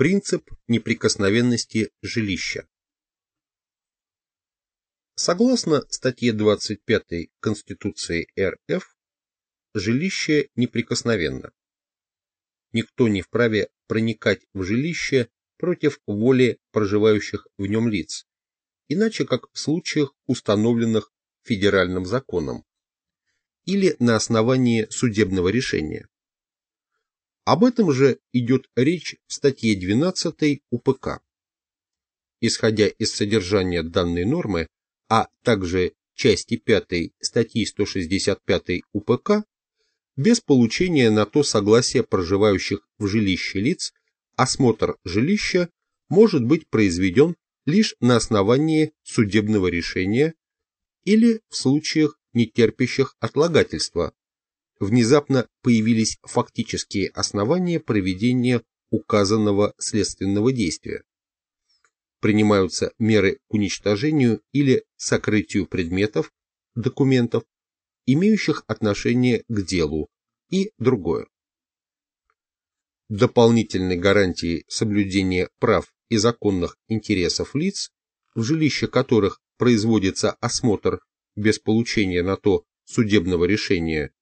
Принцип неприкосновенности жилища. Согласно статье 25 Конституции РФ, жилище неприкосновенно. Никто не вправе проникать в жилище против воли проживающих в нем лиц, иначе как в случаях, установленных федеральным законом, или на основании судебного решения. Об этом же идет речь в статье 12 УПК. Исходя из содержания данной нормы, а также части 5 статьи 165 УПК, без получения на то согласия проживающих в жилище лиц, осмотр жилища может быть произведен лишь на основании судебного решения или в случаях, не терпящих отлагательства, внезапно появились фактические основания проведения указанного следственного действия. Принимаются меры к уничтожению или сокрытию предметов, документов, имеющих отношение к делу, и другое. Дополнительной гарантией соблюдения прав и законных интересов лиц, в жилище которых производится осмотр без получения на то судебного решения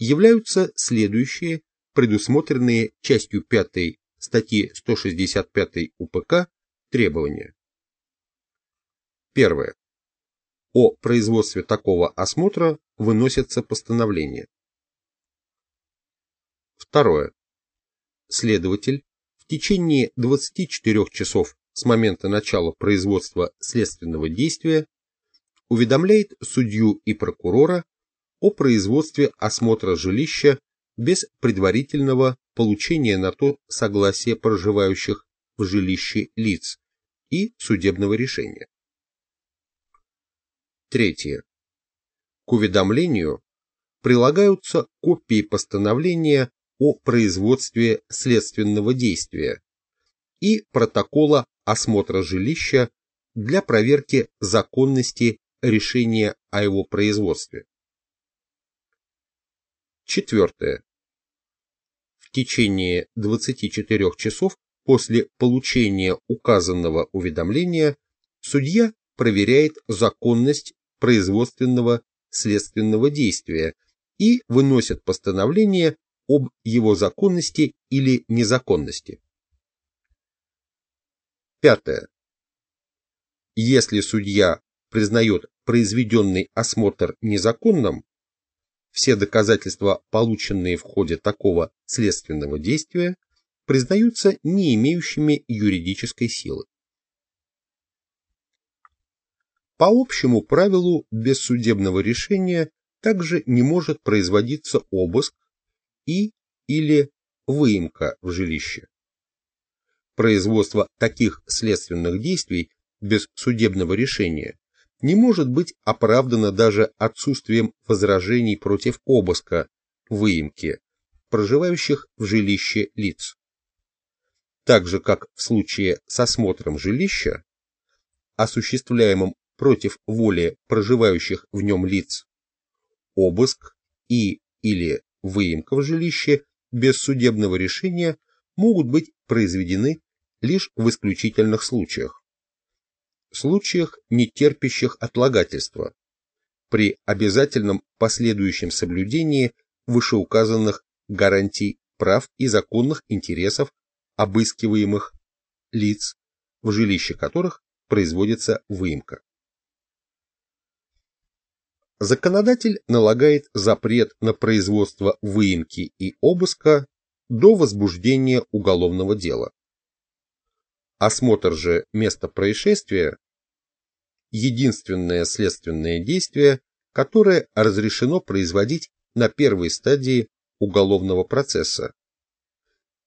являются следующие, предусмотренные частью 5 статьи 165 УПК требования. Первое. О производстве такого осмотра выносятся постановления. Второе. Следователь в течение 24 часов с момента начала производства следственного действия уведомляет судью и прокурора о производстве осмотра жилища без предварительного получения на то согласия проживающих в жилище лиц и судебного решения. Третье. К уведомлению прилагаются копии постановления о производстве следственного действия и протокола осмотра жилища для проверки законности решения о его производстве. Четвертое. В течение 24 часов после получения указанного уведомления судья проверяет законность производственного следственного действия и выносит постановление об его законности или незаконности. Пятое. Если судья признает произведенный осмотр незаконным, все доказательства, полученные в ходе такого следственного действия, признаются не имеющими юридической силы. По общему правилу, без судебного решения также не может производиться обыск и или выемка в жилище. Производство таких следственных действий без судебного решения не может быть оправдано даже отсутствием возражений против обыска, выемки, проживающих в жилище лиц. Так же, как в случае с осмотром жилища, осуществляемым против воли проживающих в нем лиц, обыск и или выемка в жилище без судебного решения могут быть произведены лишь в исключительных случаях случаях, не терпящих отлагательства, при обязательном последующем соблюдении вышеуказанных гарантий прав и законных интересов обыскиваемых лиц, в жилище которых производится выемка. Законодатель налагает запрет на производство выемки и обыска до возбуждения уголовного дела. Осмотр же места происшествия – единственное следственное действие, которое разрешено производить на первой стадии уголовного процесса.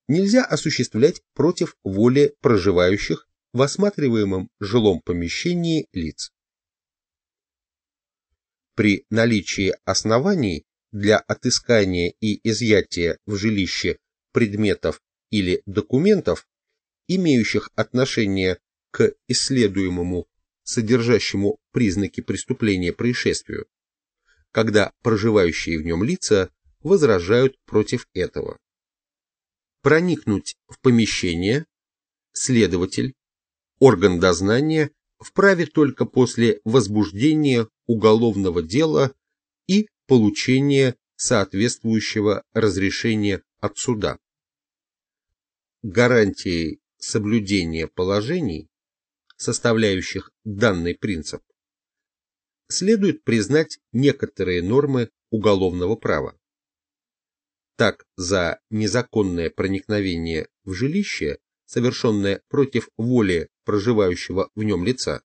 Нельзя осуществлять против воли проживающих в осматриваемом жилом помещении лиц. При наличии оснований для отыскания и изъятия в жилище предметов или документов имеющих отношение к исследуемому, содержащему признаки преступления происшествию, когда проживающие в нем лица возражают против этого. Проникнуть в помещение Следователь, орган дознания, вправе только после возбуждения уголовного дела и получения соответствующего разрешения от суда. Гарантией соблюдения положений, составляющих данный принцип, следует признать некоторые нормы уголовного права. Так, за незаконное проникновение в жилище, совершенное против воли проживающего в нем лица,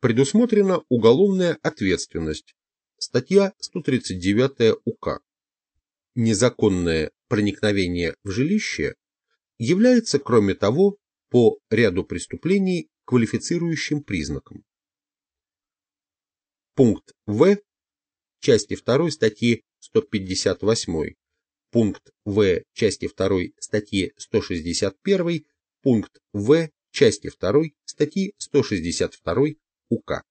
предусмотрена уголовная ответственность, статья 139 УК. Незаконное проникновение в жилище является, кроме того, по ряду преступлений квалифицирующим признаком. Пункт В части 2 статьи 158, пункт В части 2 статьи 161, пункт В части 2 статьи 162 УК.